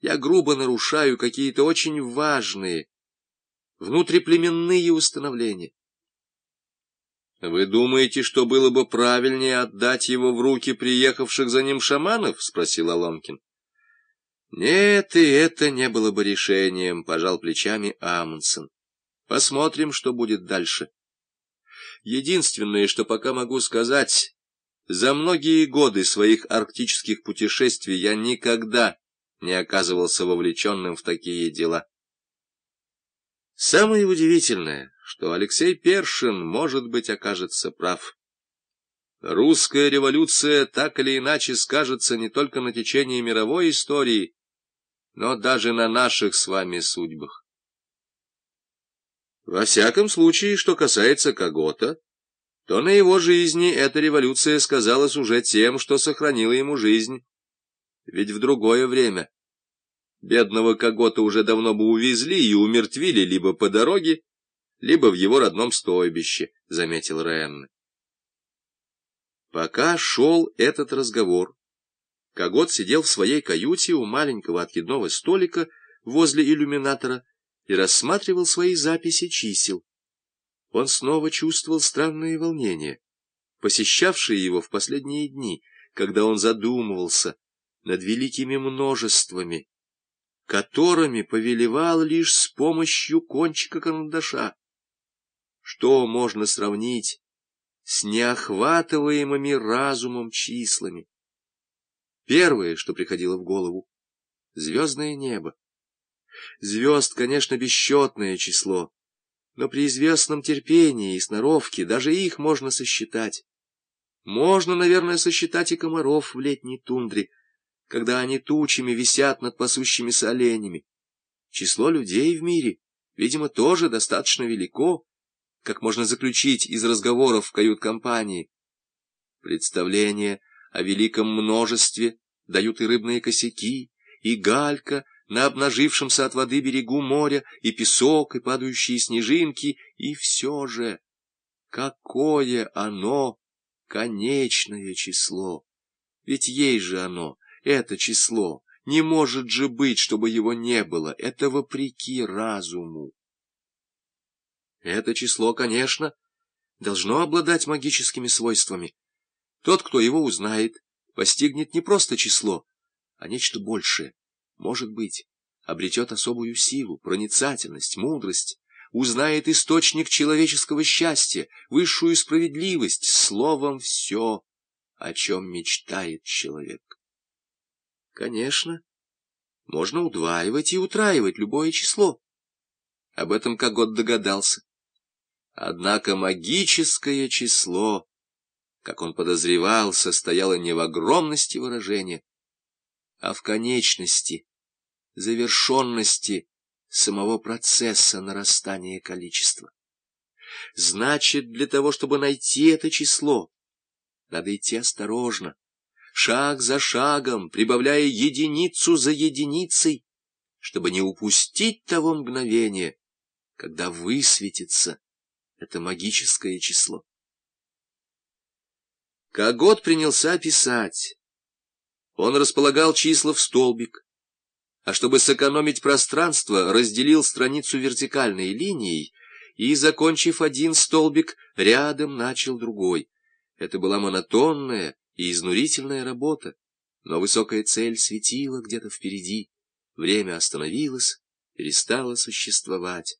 я грубо нарушаю какие-то очень важные внутриплеменные установления. «Вы думаете, что было бы правильнее отдать его в руки приехавших за ним шаманов?» — спросил Аломкин. «Нет, и это не было бы решением», — пожал плечами Амундсен. «Посмотрим, что будет дальше. Единственное, что пока могу сказать, за многие годы своих арктических путешествий я никогда не оказывался вовлеченным в такие дела. Самое удивительное, что Алексей Першин, может быть, окажется прав. Русская революция так или иначе скажется не только на течении мировой истории, но даже на наших с вами судьбах. Во всяком случае, что касается Когота, то на его жизни эта революция сказалась уже тем, что сохранила ему жизнь. Ведь в другое время бедного Когота уже давно бы увезли и умертвили либо по дороге, либо в его родном стойбище, — заметил Ренне. Пока шел этот разговор, Когот сидел в своей каюте у маленького откидного столика возле иллюминатора и рассматривал свои записи чисел. Он снова чувствовал странные волнения, посещавшие его в последние дни, когда он задумывался над великими множествами, которыми повелевал лишь с помощью кончика карандаша. Что можно сравнить с неохватываемыми разумом числами? Первое, что приходило в голову — звездное небо. Звезд, конечно, бесчетное число, но при известном терпении и сноровке даже их можно сосчитать. Можно, наверное, сосчитать и комаров в летней тундре, когда они тучами висят над пасущимися оленями. Число людей в мире, видимо, тоже достаточно велико, как можно заключить из разговоров в кают-компании. Представление о великом множестве дают и рыбные косяки, и галька на обнажившемся от воды берегу моря, и песок, и падающие снежинки, и все же, какое оно конечное число! Ведь есть же оно, это число, не может же быть, чтобы его не было, это вопреки разуму. Это число, конечно, должно обладать магическими свойствами. Тот, кто его узнает, постигнет не просто число, а нечто большее. Может быть, обретет особую силу, проницательность, мудрость, узнает источник человеческого счастья, высшую справедливость, словом, все, о чем мечтает человек. Конечно, можно удваивать и утраивать любое число. Об этом Когот догадался. Однако магическое число, как он подозревал, состояло не в огромности выражения, а в конечности, завершенности самого процесса нарастания количества. Значит, для того, чтобы найти это число, надо идти осторожно, шаг за шагом, прибавляя единицу за единицей, чтобы не упустить того мгновения, когда высветится это магическое число. Когот принялся писать. Он располагал числа в столбик, а чтобы сэкономить пространство, разделил страницу вертикальной линией и, закончив один столбик, рядом начал другой. Это была монотонная и изнурительная работа, но высокая цель светила где-то впереди, время остановилось, перестало существовать.